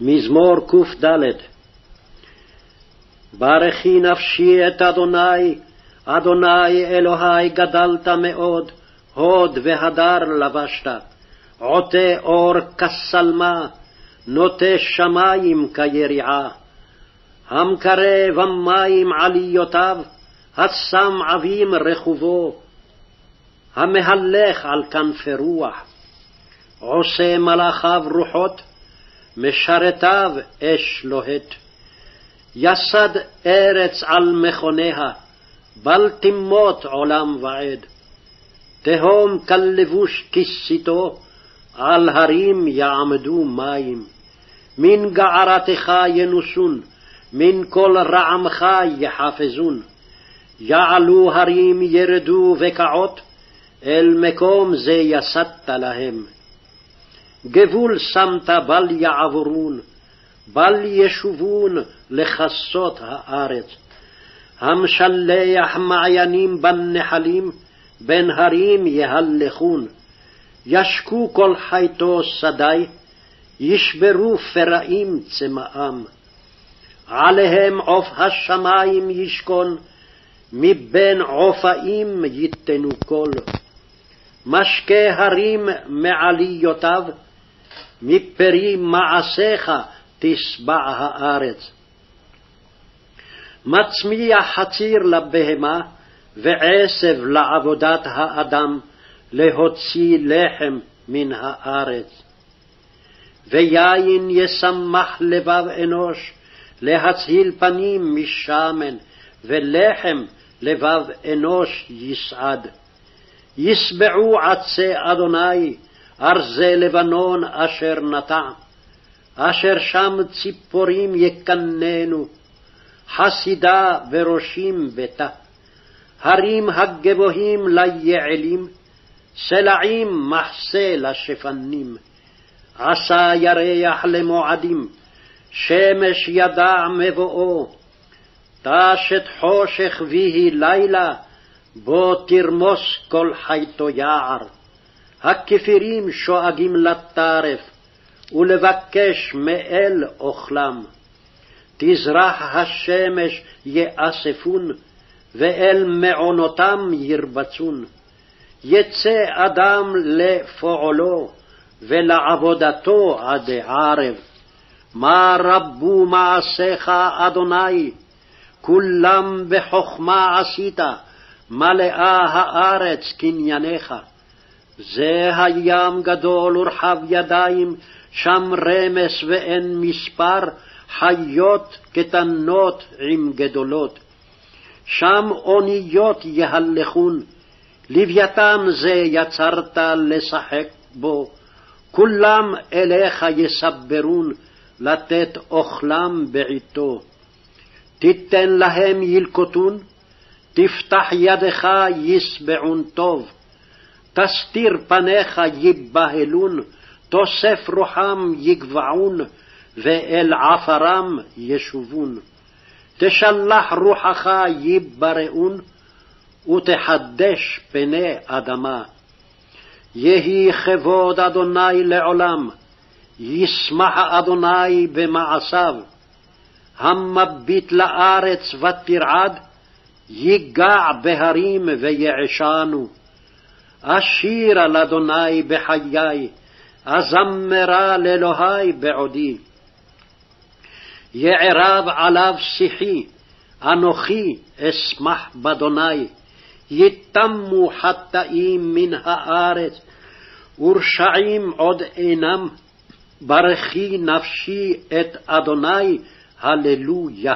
מזמור קד. ברכי נפשי את אדוני, אדוני אלוהי גדלת מאוד, הוד והדר לבשת, עוטה אור כשלמה, נוטה שמים כיריעה. המקרב המים עליותיו, השם עבים רכובו, המהלך על כנפי רוח, עושה מלאכיו רוחות, משרתיו אש לוהט. יסד ארץ על מכוניה, בל תמות עולם ועד. תהום כלבוש כיסיתו, על הרים יעמדו מים. מן גערתך ינוסון, מן כל רעמך יחפזון. יעלו הרים ירדו וקעות, אל מקום זה יסדת להם. גבול שמת בל יעבורון, בל ישובון לכסות הארץ. המשלח מעיינים בנחלים, בין הרים יהלכון. ישקו כל חייתו שדי, ישברו פראים צמאם. עליהם עוף השמים ישכון, מבין עופאים ייתנו קול. משקה הרים מעליותיו, מפרי מעשיך תשבע הארץ. מצמיח חציר לבהמה, ועשב לעבודת האדם, להוציא לחם מן הארץ. ויין ישמח לבב אנוש, להצהיל פנים משמן, ולחם לבב אנוש יסעד. ישבעו עצי אדוני, ארזי לבנון אשר נטע, אשר שם ציפורים יקננו, חסידה וראשים ביתה. הרים הגבוהים ליעלים, סלעים מחסה לשפנים. עשה ירח למועדים, שמש ידע מבואו. תשת חושך ויהי לילה, בו תרמוס כל חייתו יער. הכפירים שואגים לטרף, ולבקש מאל אוכלם. תזרח השמש יאספון, ואל מעונותם ירבצון. יצא אדם לפועלו, ולעבודתו עד ערב. מה רבו מעשיך, אדוני, כולם בחכמה עשית, מלאה הארץ קנייניך. זה הים גדול ורחב ידיים, שם רמס ואין מספר, חיות קטנות עם גדולות. שם אוניות יהלכון, לוויתן זה יצרת לשחק בו, כולם אליך יסברון, לתת אוכלם בעתו. תיתן להם ילקוטון, תפתח ידך ישבעון טוב. תסתיר פניך ייבהלון, תוסף רוחם יגבעון, ואל עפרם ישובון. תשלח רוחך ייבראון, ותחדש פני אדמה. יהי כבוד אדוני לעולם, ישמח אדוני במעשיו. המביט לארץ ותרעד, ייגע בהרים ויעשנו. אשירה לאדוני בחיי, אזמרה לאלוהי בעודי. יערב עליו שיחי, אנוכי אשמח באדוני. יתמו חטאים מן הארץ, ורשעים עוד אינם. ברכי נפשי את אדוני, הללויה.